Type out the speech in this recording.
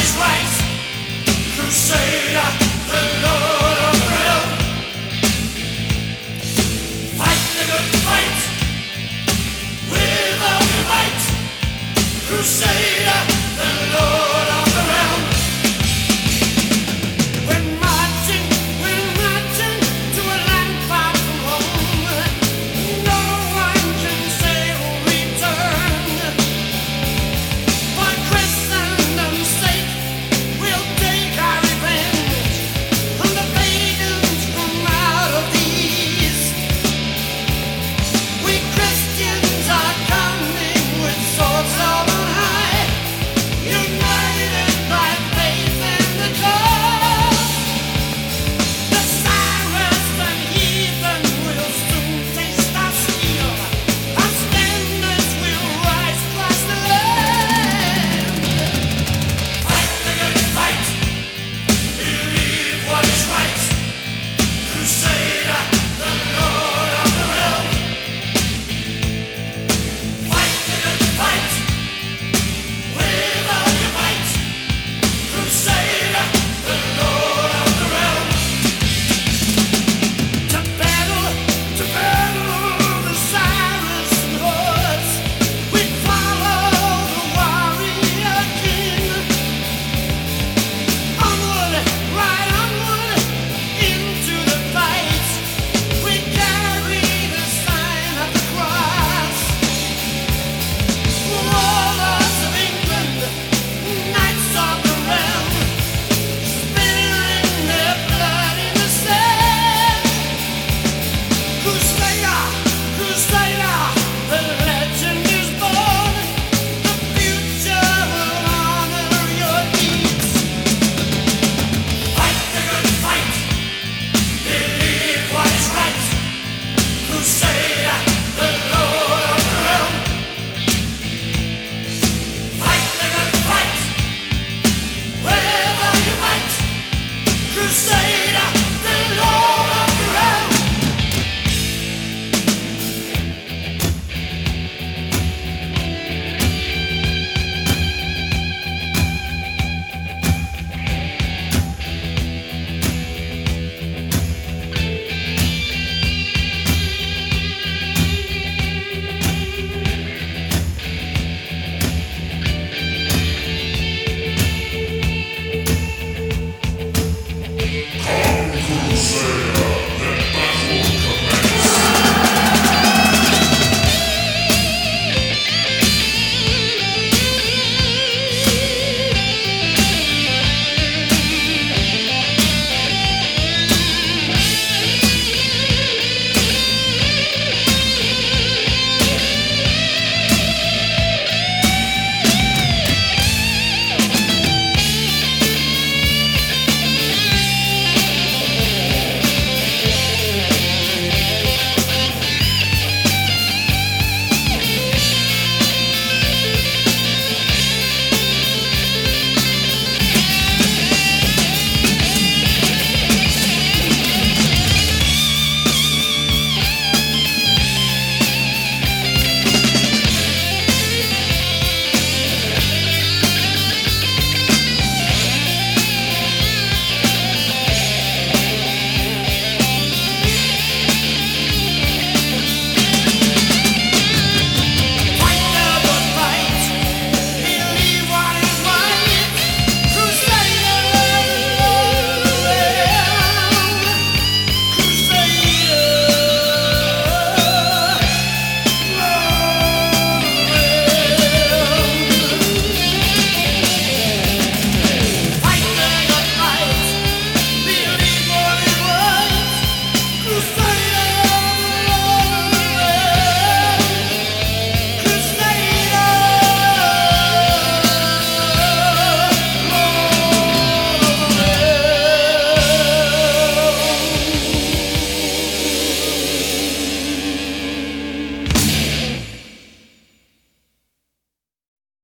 His rights, Crusader.